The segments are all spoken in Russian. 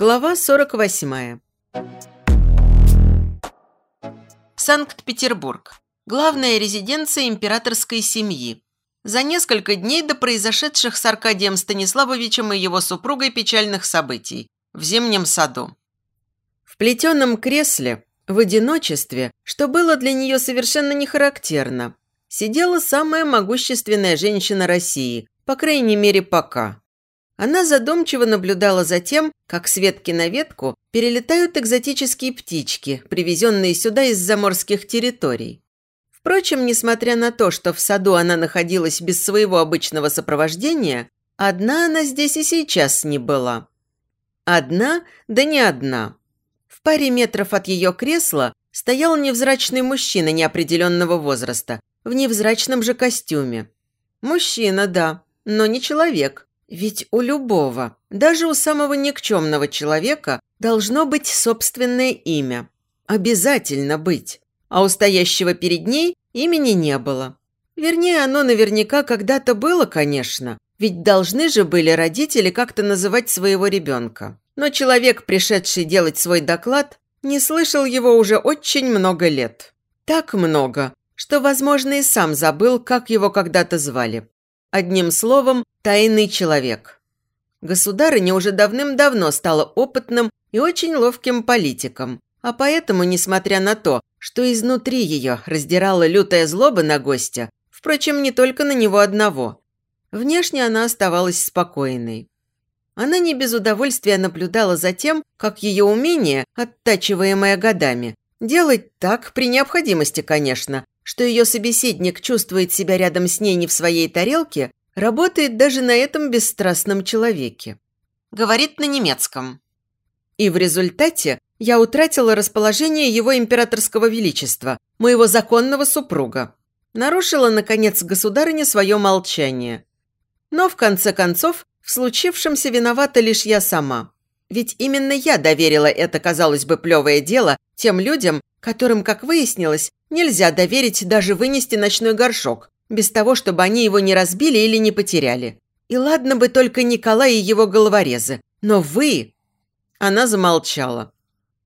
Глава 48. Санкт-Петербург. Главная резиденция императорской семьи. За несколько дней до произошедших с Аркадием Станиславовичем и его супругой печальных событий в Зимнем саду. В плетеном кресле, в одиночестве, что было для нее совершенно не характерно, сидела самая могущественная женщина России, по крайней мере пока. Она задумчиво наблюдала за тем, как с ветки на ветку перелетают экзотические птички, привезенные сюда из заморских территорий. Впрочем, несмотря на то, что в саду она находилась без своего обычного сопровождения, одна она здесь и сейчас не была. Одна, да не одна. В паре метров от ее кресла стоял невзрачный мужчина неопределенного возраста, в невзрачном же костюме. Мужчина, да, но не человек – ведь у любого, даже у самого никчемного человека, должно быть собственное имя. Обязательно быть. А у стоящего перед ней имени не было. Вернее, оно наверняка когда-то было, конечно. Ведь должны же были родители как-то называть своего ребенка. Но человек, пришедший делать свой доклад, не слышал его уже очень много лет. Так много, что, возможно, и сам забыл, как его когда-то звали. Одним словом, тайный человек. Государыня уже давным-давно стала опытным и очень ловким политиком, а поэтому, несмотря на то, что изнутри ее раздирала лютая злоба на гостя, впрочем, не только на него одного, внешне она оставалась спокойной. Она не без удовольствия наблюдала за тем, как ее умение, оттачиваемое годами, делать так, при необходимости, конечно, что ее собеседник чувствует себя рядом с ней не в своей тарелке, работает даже на этом бесстрастном человеке. Говорит на немецком. И в результате я утратила расположение его императорского величества, моего законного супруга. Нарушила, наконец, государыня свое молчание. Но, в конце концов, в случившемся виновата лишь я сама. Ведь именно я доверила это, казалось бы, плевое дело тем людям, которым, как выяснилось, нельзя доверить даже вынести ночной горшок, без того, чтобы они его не разбили или не потеряли. И ладно бы только Николай и его головорезы, но вы...» Она замолчала.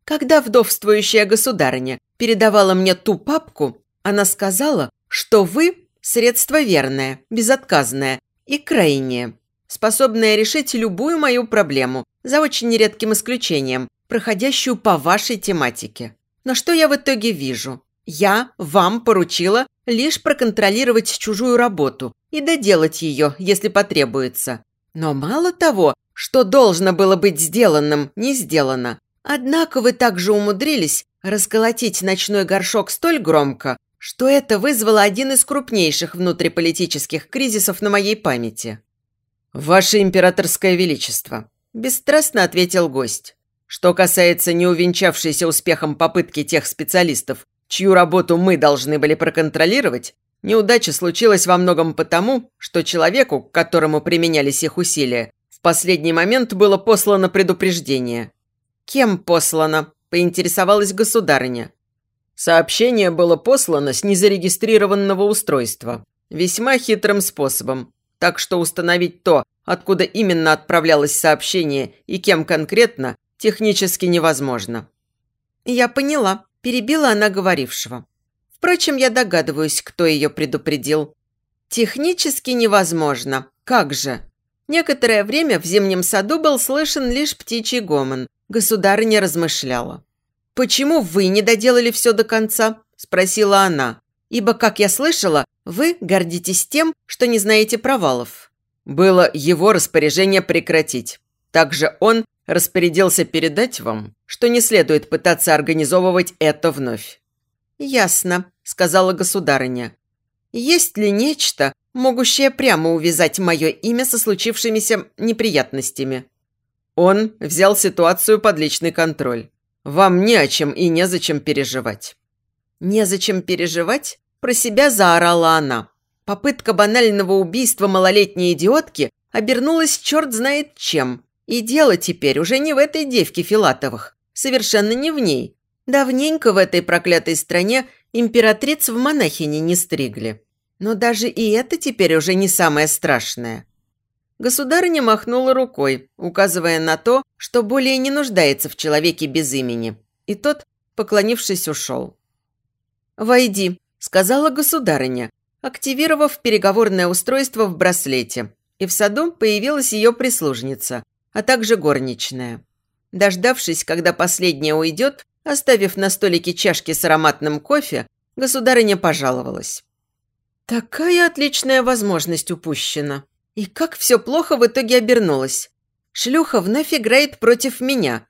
Когда вдовствующая государыня передавала мне ту папку, она сказала, что вы – средство верное, безотказное и крайнее, способное решить любую мою проблему, за очень нередким исключением, проходящую по вашей тематике. Но что я в итоге вижу? Я вам поручила лишь проконтролировать чужую работу и доделать ее, если потребуется. Но мало того, что должно было быть сделанным, не сделано. Однако вы также умудрились расколотить ночной горшок столь громко, что это вызвало один из крупнейших внутриполитических кризисов на моей памяти. «Ваше императорское величество», – бесстрастно ответил гость. Что касается неувенчавшейся успехом попытки тех специалистов, чью работу мы должны были проконтролировать, неудача случилась во многом потому, что человеку, к которому применялись их усилия, в последний момент было послано предупреждение. «Кем послано?» – поинтересовалась государыня. Сообщение было послано с незарегистрированного устройства. Весьма хитрым способом. Так что установить то, откуда именно отправлялось сообщение и кем конкретно, технически невозможно. Я поняла. Перебила она говорившего. Впрочем, я догадываюсь, кто ее предупредил. Технически невозможно. Как же? Некоторое время в зимнем саду был слышен лишь птичий гомон. Государыня размышляла. «Почему вы не доделали все до конца?» – спросила она. «Ибо, как я слышала, вы гордитесь тем, что не знаете провалов». Было его распоряжение прекратить. Также он распорядился передать вам, что не следует пытаться организовывать это вновь». «Ясно», – сказала государыня. «Есть ли нечто, могущее прямо увязать мое имя со случившимися неприятностями?» Он взял ситуацию под личный контроль. Вам не о чем и незачем переживать. «Незачем переживать?» – про себя заорала она. Попытка банального убийства малолетней идиотки обернулась черт знает чем. И дело теперь уже не в этой девке Филатовых, совершенно не в ней. Давненько в этой проклятой стране императриц в монахини не стригли. Но даже и это теперь уже не самое страшное. Государыня махнула рукой, указывая на то, что более не нуждается в человеке без имени. И тот, поклонившись, ушел. «Войди», – сказала государыня, активировав переговорное устройство в браслете. И в саду появилась ее прислужница, а также горничная. Дождавшись, когда последняя уйдет, оставив на столике чашки с ароматным кофе, государыня пожаловалась. «Такая отличная возможность упущена. И как все плохо в итоге обернулось. Шлюха вновь играет против меня».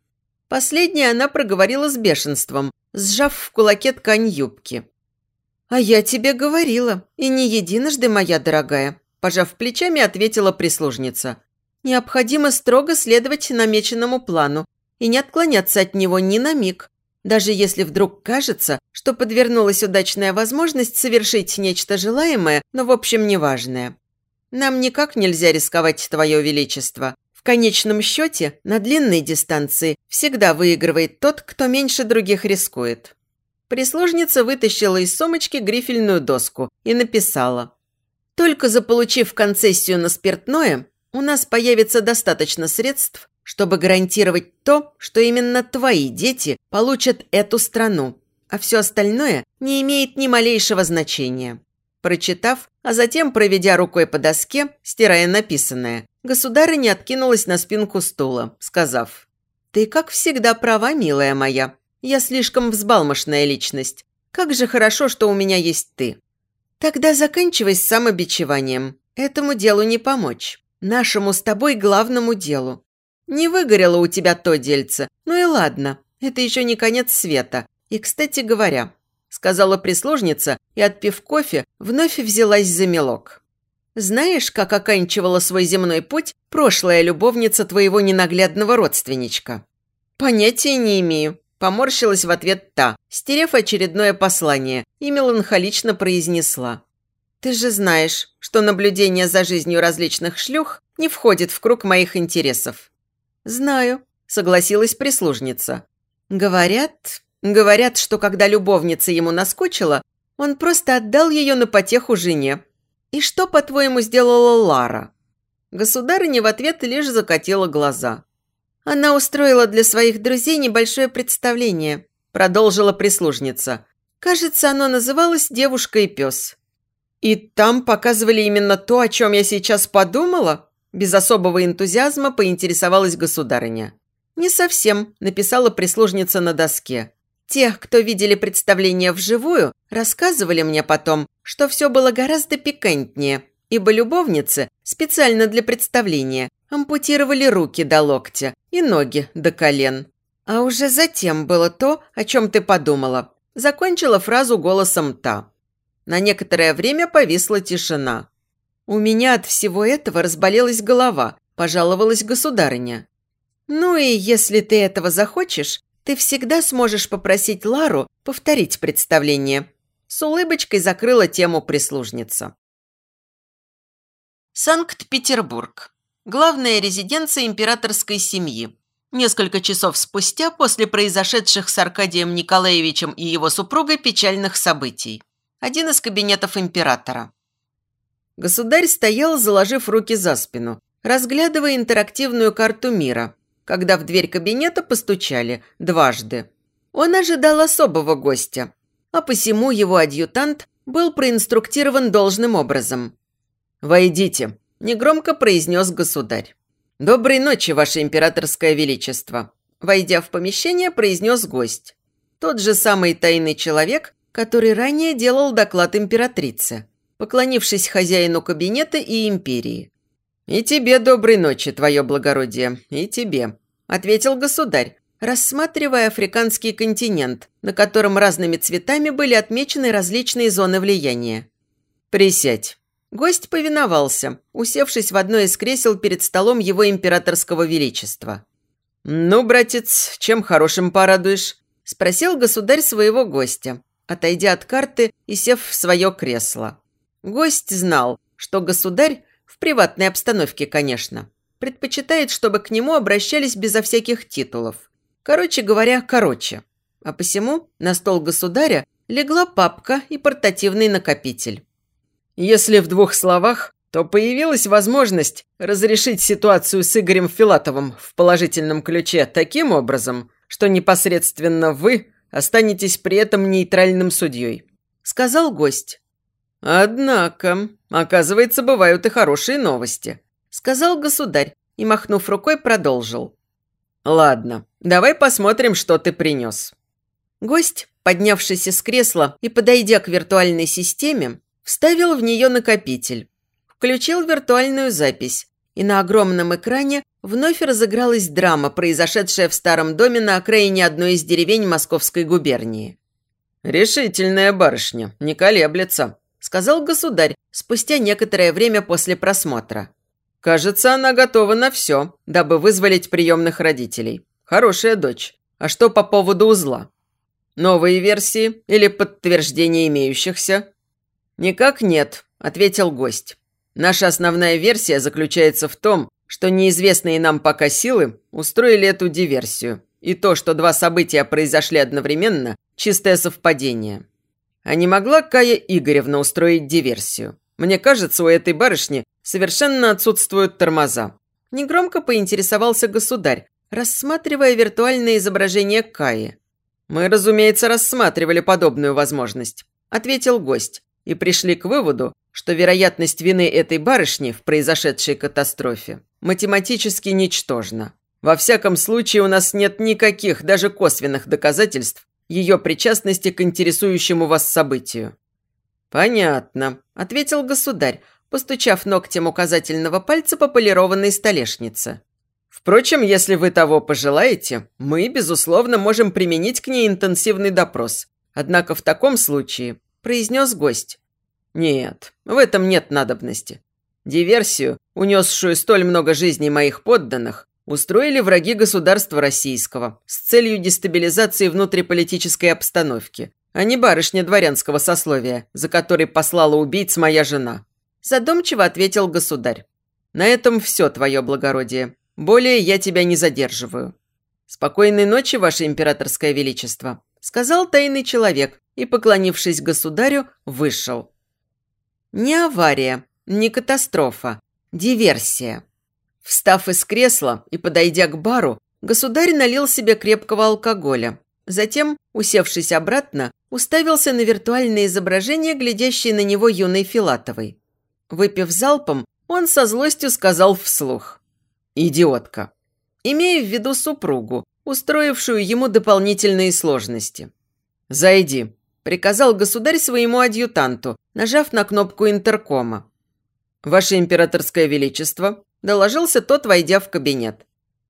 Последнее она проговорила с бешенством, сжав в кулаке ткань юбки. «А я тебе говорила, и не единожды, моя дорогая», пожав плечами, ответила прислужница. «Необходимо строго следовать намеченному плану и не отклоняться от него ни на миг, даже если вдруг кажется, что подвернулась удачная возможность совершить нечто желаемое, но в общем неважное. Нам никак нельзя рисковать, Твое Величество. В конечном счете, на длинной дистанции всегда выигрывает тот, кто меньше других рискует. Прислужница вытащила из сумочки грифельную доску и написала. «Только заполучив концессию на спиртное, у нас появится достаточно средств, чтобы гарантировать то, что именно твои дети получат эту страну, а все остальное не имеет ни малейшего значения. Прочитав, а затем проведя рукой по доске, стирая написанное, государыня откинулась на спинку стула, сказав, «Ты, как всегда, права, милая моя. Я слишком взбалмошная личность. Как же хорошо, что у меня есть ты». «Тогда заканчивай с самобичеванием. Этому делу не помочь. Нашему с тобой главному делу. Не выгорело у тебя то дельце. Ну и ладно, это еще не конец света. И, кстати говоря, сказала прислужница и, отпив кофе, вновь взялась за мелок. Знаешь, как оканчивала свой земной путь прошлая любовница твоего ненаглядного родственничка? Понятия не имею. Поморщилась в ответ та, стерев очередное послание, и меланхолично произнесла. «Ты же знаешь, что наблюдение за жизнью различных шлюх не входит в круг моих интересов. «Знаю», – согласилась прислужница. «Говорят, говорят, что когда любовница ему наскучила, он просто отдал ее на потеху жене. И что, по-твоему, сделала Лара?» Государыня в ответ лишь закатила глаза. «Она устроила для своих друзей небольшое представление», – продолжила прислужница. «Кажется, оно называлось «Девушка и пес». «И там показывали именно то, о чем я сейчас подумала?» Без особого энтузиазма поинтересовалась государыня. «Не совсем», – написала прислужница на доске. «Тех, кто видели представление вживую, рассказывали мне потом, что все было гораздо пикантнее, ибо любовницы специально для представления ампутировали руки до локтя и ноги до колен. А уже затем было то, о чем ты подумала. Закончила фразу голосом та. На некоторое время повисла тишина. «У меня от всего этого разболелась голова», – пожаловалась государыня. «Ну и если ты этого захочешь, ты всегда сможешь попросить Лару повторить представление». С улыбочкой закрыла тему прислужница. Санкт-Петербург. Главная резиденция императорской семьи. Несколько часов спустя после произошедших с Аркадием Николаевичем и его супругой печальных событий. Один из кабинетов императора. Государь стоял, заложив руки за спину, разглядывая интерактивную карту мира, когда в дверь кабинета постучали дважды. Он ожидал особого гостя, а посему его адъютант был проинструктирован должным образом. «Войдите», – негромко произнес государь. «Доброй ночи, ваше императорское величество», – войдя в помещение, произнес гость. Тот же самый тайный человек, который ранее делал доклад императрице поклонившись хозяину кабинета и империи. «И тебе доброй ночи, твое благородие, и тебе», – ответил государь, рассматривая африканский континент, на котором разными цветами были отмечены различные зоны влияния. «Присядь». Гость повиновался, усевшись в одно из кресел перед столом его императорского величества. «Ну, братец, чем хорошим порадуешь?» – спросил государь своего гостя, отойдя от карты и сев в свое кресло. Гость знал, что государь, в приватной обстановке, конечно, предпочитает, чтобы к нему обращались безо всяких титулов. Короче говоря, короче. А посему на стол государя легла папка и портативный накопитель. Если в двух словах, то появилась возможность разрешить ситуацию с Игорем Филатовым в положительном ключе таким образом, что непосредственно вы останетесь при этом нейтральным судьей», – сказал гость. «Однако, оказывается, бывают и хорошие новости», – сказал государь и, махнув рукой, продолжил. «Ладно, давай посмотрим, что ты принес». Гость, поднявшись из кресла и подойдя к виртуальной системе, вставил в нее накопитель, включил виртуальную запись, и на огромном экране вновь разыгралась драма, произошедшая в старом доме на окраине одной из деревень Московской губернии. «Решительная барышня, не колеблется», – сказал государь спустя некоторое время после просмотра. Кажется, она готова на все, дабы вызволить приемных родителей. Хорошая дочь. А что по поводу узла? Новые версии или подтверждение имеющихся? Никак нет, ответил гость. Наша основная версия заключается в том, что неизвестные нам пока силы устроили эту диверсию. И то, что два события произошли одновременно – чистое совпадение. А не могла Кая Игоревна устроить диверсию? Мне кажется, у этой барышни совершенно отсутствуют тормоза. Негромко поинтересовался государь, рассматривая виртуальное изображение Каи. «Мы, разумеется, рассматривали подобную возможность», – ответил гость, и пришли к выводу, что вероятность вины этой барышни в произошедшей катастрофе математически ничтожна. Во всяком случае, у нас нет никаких, даже косвенных доказательств ее причастности к интересующему вас событию. «Понятно», – ответил государь, постучав ногтем указательного пальца по полированной столешнице. «Впрочем, если вы того пожелаете, мы, безусловно, можем применить к ней интенсивный допрос. Однако в таком случае», – произнес гость. «Нет, в этом нет надобности. Диверсию, унесшую столь много жизней моих подданных, устроили враги государства российского с целью дестабилизации внутриполитической обстановки, а не барышня дворянского сословия, за которой послала убийц моя жена. Задумчиво ответил государь. На этом все, твое благородие. Более я тебя не задерживаю. Спокойной ночи, ваше императорское величество, сказал тайный человек и, поклонившись государю, вышел. Не авария, не катастрофа, диверсия. Встав из кресла и подойдя к бару, государь налил себе крепкого алкоголя. Затем, усевшись обратно, уставился на виртуальное изображение, глядящее на него юной Филатовой. Выпив залпом, он со злостью сказал вслух. «Идиотка!» имея в виду супругу, устроившую ему дополнительные сложности. «Зайди», – приказал государь своему адъютанту, нажав на кнопку интеркома. «Ваше императорское величество», – доложился тот, войдя в кабинет.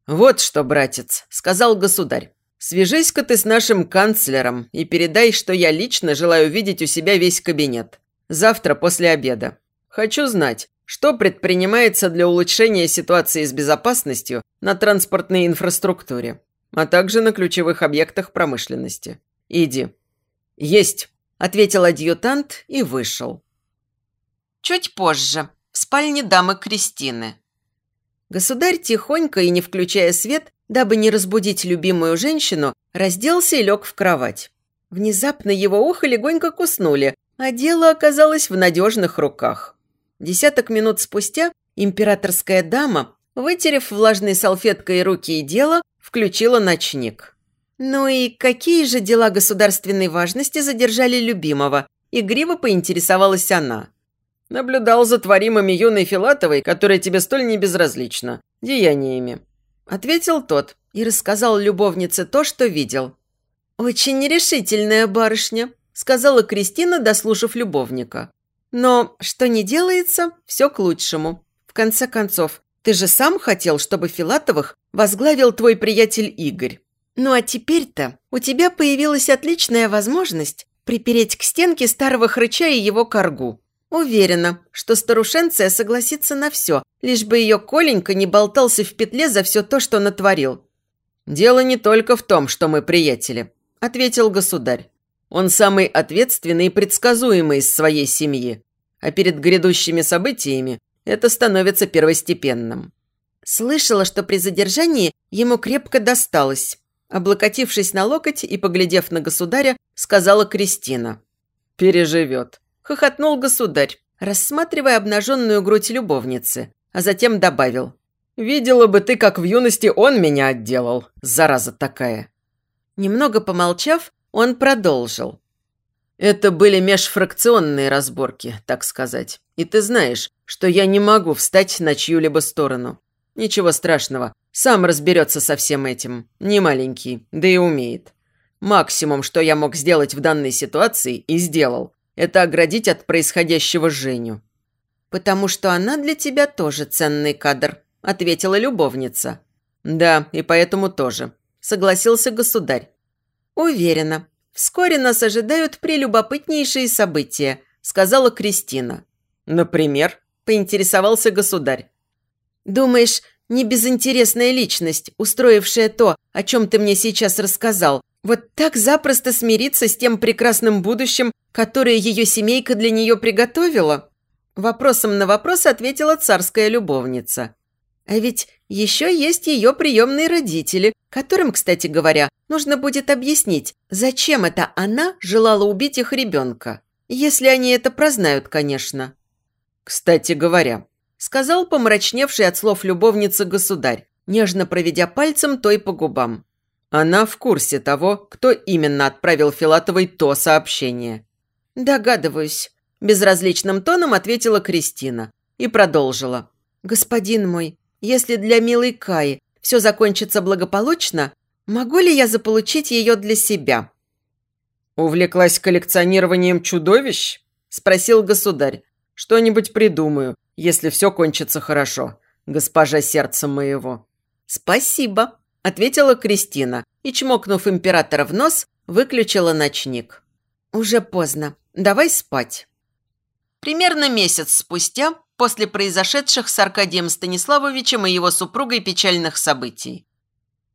«Вот что, братец», – сказал государь. Свяжись-ка ты с нашим канцлером и передай, что я лично желаю видеть у себя весь кабинет. Завтра после обеда. Хочу знать, что предпринимается для улучшения ситуации с безопасностью на транспортной инфраструктуре, а также на ключевых объектах промышленности. Иди. Есть, ответил адъютант и вышел. Чуть позже, в спальне дамы Кристины. Государь тихонько и не включая свет дабы не разбудить любимую женщину, разделся и лег в кровать. Внезапно его ухо легонько куснули, а дело оказалось в надежных руках. Десяток минут спустя императорская дама, вытерев влажной салфеткой руки и дело, включила ночник. «Ну и какие же дела государственной важности задержали любимого?» Игриво поинтересовалась она. «Наблюдал за творимыми юной Филатовой, которая тебе столь небезразлична, деяниями. Ответил тот и рассказал любовнице то, что видел. «Очень нерешительная барышня», – сказала Кристина, дослушав любовника. «Но что не делается, все к лучшему. В конце концов, ты же сам хотел, чтобы Филатовых возглавил твой приятель Игорь. Ну а теперь-то у тебя появилась отличная возможность припереть к стенке старого хрыча и его коргу. Уверена, что старушенция согласится на все, лишь бы ее Коленька не болтался в петле за все то, что натворил. «Дело не только в том, что мы приятели», – ответил государь. «Он самый ответственный и предсказуемый из своей семьи, а перед грядущими событиями это становится первостепенным». Слышала, что при задержании ему крепко досталось. Облокотившись на локоть и поглядев на государя, сказала Кристина. «Переживет хохотнул государь, рассматривая обнаженную грудь любовницы, а затем добавил. «Видела бы ты, как в юности он меня отделал, зараза такая». Немного помолчав, он продолжил. «Это были межфракционные разборки, так сказать. И ты знаешь, что я не могу встать на чью-либо сторону. Ничего страшного, сам разберется со всем этим. Не маленький, да и умеет. Максимум, что я мог сделать в данной ситуации, и сделал, это оградить от происходящего Женю. «Потому что она для тебя тоже ценный кадр», – ответила любовница. «Да, и поэтому тоже», – согласился государь. «Уверена. Вскоре нас ожидают прелюбопытнейшие события», – сказала Кристина. «Например?» – поинтересовался государь. «Думаешь, не безинтересная личность, устроившая то, о чем ты мне сейчас рассказал, вот так запросто смириться с тем прекрасным будущим, которое ее семейка для нее приготовила?» Вопросом на вопрос ответила царская любовница. А ведь еще есть ее приемные родители, которым, кстати говоря, нужно будет объяснить, зачем это она желала убить их ребенка. Если они это прознают, конечно. «Кстати говоря», – сказал помрачневший от слов любовницы государь, нежно проведя пальцем той по губам. Она в курсе того, кто именно отправил Филатовой то сообщение. «Догадываюсь», – безразличным тоном ответила Кристина и продолжила. «Господин мой, если для милой Каи все закончится благополучно, могу ли я заполучить ее для себя?» «Увлеклась коллекционированием чудовищ?» – спросил государь. «Что-нибудь придумаю, если все кончится хорошо, госпожа сердца моего». «Спасибо», – ответила Кристина и, чмокнув императора в нос, выключила ночник. «Уже поздно. Давай спать». Примерно месяц спустя после произошедших с Аркадием Станиславовичем и его супругой печальных событий.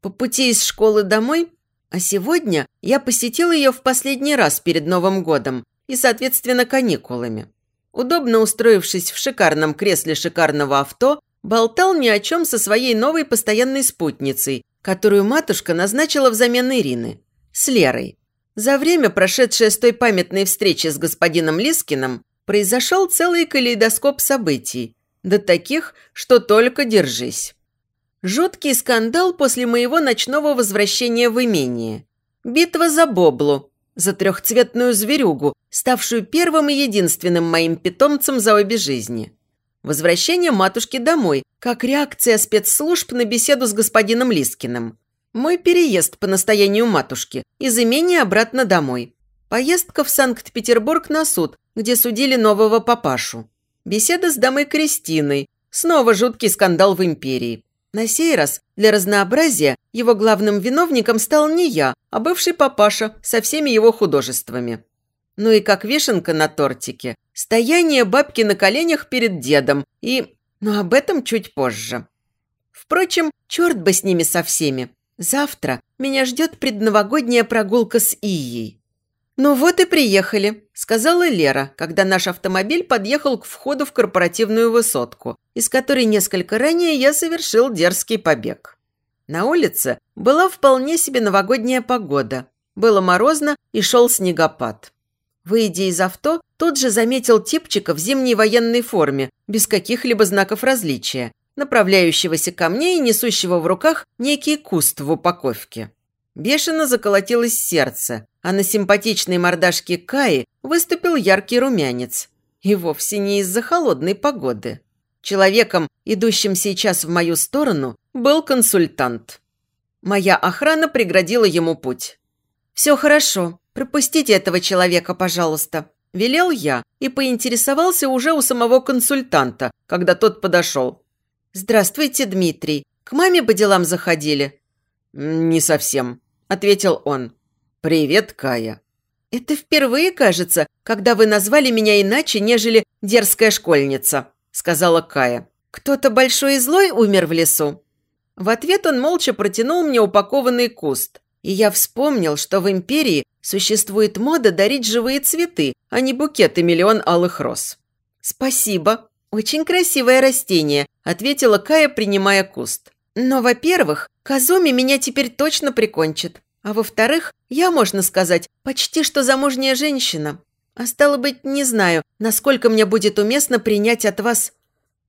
По пути из школы домой, а сегодня я посетил ее в последний раз перед Новым годом и, соответственно, каникулами. Удобно устроившись в шикарном кресле шикарного авто, болтал ни о чем со своей новой постоянной спутницей, которую матушка назначила взамен Ирины, с Лерой. За время, прошедшее с той памятной встречи с господином Лискиным, произошел целый калейдоскоп событий, до таких, что только держись. Жуткий скандал после моего ночного возвращения в имение. Битва за Боблу, за трехцветную зверюгу, ставшую первым и единственным моим питомцем за обе жизни. Возвращение матушки домой, как реакция спецслужб на беседу с господином Лискиным. Мой переезд по настоянию матушки из имения обратно домой. Поездка в Санкт-Петербург на суд, где судили нового папашу. Беседа с дамой Кристиной. Снова жуткий скандал в империи. На сей раз, для разнообразия, его главным виновником стал не я, а бывший папаша со всеми его художествами. Ну и как вишенка на тортике. Стояние бабки на коленях перед дедом и... Но об этом чуть позже. Впрочем, черт бы с ними со всеми. Завтра меня ждет предновогодняя прогулка с Ией. «Ну вот и приехали», – сказала Лера, когда наш автомобиль подъехал к входу в корпоративную высотку, из которой несколько ранее я совершил дерзкий побег. На улице была вполне себе новогодняя погода. Было морозно и шел снегопад. Выйдя из авто, тут же заметил типчика в зимней военной форме, без каких-либо знаков различия, направляющегося ко мне и несущего в руках некий куст в упаковке. Бешено заколотилось сердце, а на симпатичной мордашке Каи выступил яркий румянец. И вовсе не из-за холодной погоды. Человеком, идущим сейчас в мою сторону, был консультант. Моя охрана преградила ему путь. «Все хорошо. Пропустите этого человека, пожалуйста», – велел я и поинтересовался уже у самого консультанта, когда тот подошел. «Здравствуйте, Дмитрий. К маме по делам заходили?» «Не совсем», – ответил он. «Привет, Кая». «Это впервые, кажется, когда вы назвали меня иначе, нежели дерзкая школьница», – сказала Кая. «Кто-то большой и злой умер в лесу?» В ответ он молча протянул мне упакованный куст. И я вспомнил, что в империи существует мода дарить живые цветы, а не букеты миллион алых роз. «Спасибо. Очень красивое растение», – ответила Кая, принимая куст. «Но, во-первых, Казуми меня теперь точно прикончит. А во-вторых, я, можно сказать, почти что замужняя женщина. А стало быть, не знаю, насколько мне будет уместно принять от вас...»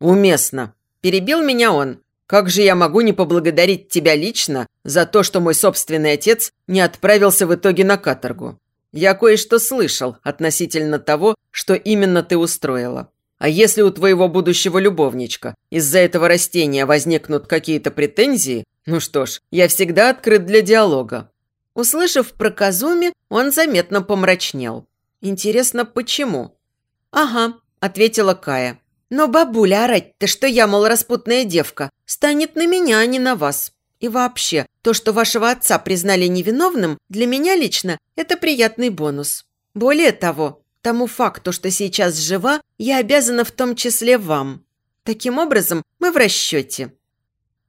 «Уместно», – перебил меня он. «Как же я могу не поблагодарить тебя лично за то, что мой собственный отец не отправился в итоге на каторгу? Я кое-что слышал относительно того, что именно ты устроила. А если у твоего будущего любовничка из-за этого растения возникнут какие-то претензии, ну что ж, я всегда открыт для диалога». Услышав про Казуми, он заметно помрачнел. Интересно, почему? «Ага», – ответила Кая. «Но бабуля орать-то, что я, мол, распутная девка, станет на меня, а не на вас. И вообще, то, что вашего отца признали невиновным, для меня лично – это приятный бонус. Более того, Тому факту, что сейчас жива, я обязана в том числе вам. Таким образом, мы в расчете».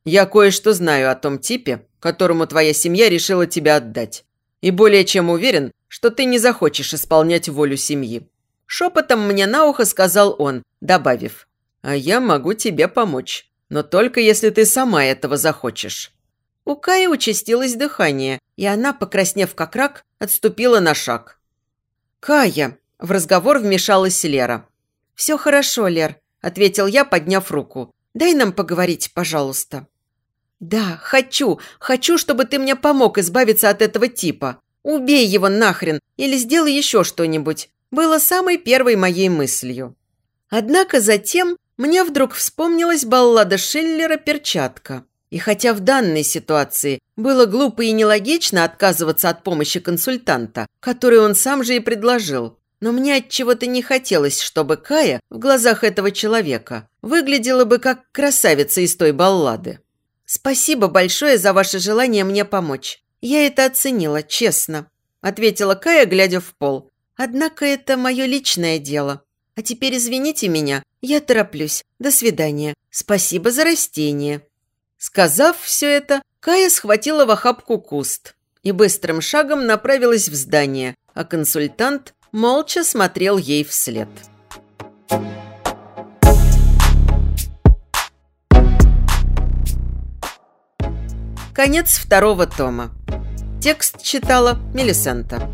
«Я кое-что знаю о том типе, которому твоя семья решила тебя отдать. И более чем уверен, что ты не захочешь исполнять волю семьи». Шепотом мне на ухо сказал он, добавив, «А я могу тебе помочь, но только если ты сама этого захочешь». У Каи участилось дыхание, и она, покраснев как рак, отступила на шаг. «Кая!» В разговор вмешалась Лера. «Все хорошо, Лер», – ответил я, подняв руку. «Дай нам поговорить, пожалуйста». «Да, хочу. Хочу, чтобы ты мне помог избавиться от этого типа. Убей его нахрен или сделай еще что-нибудь». Было самой первой моей мыслью. Однако затем мне вдруг вспомнилась баллада Шиллера «Перчатка». И хотя в данной ситуации было глупо и нелогично отказываться от помощи консультанта, которую он сам же и предложил, но мне от чего-то не хотелось, чтобы Кая в глазах этого человека выглядела бы как красавица из той баллады. «Спасибо большое за ваше желание мне помочь. Я это оценила, честно», – ответила Кая, глядя в пол. «Однако это мое личное дело. А теперь извините меня, я тороплюсь. До свидания. Спасибо за растение». Сказав все это, Кая схватила в охапку куст и быстрым шагом направилась в здание, а консультант молча смотрел ей вслед. Конец второго тома. Текст читала Мелисента.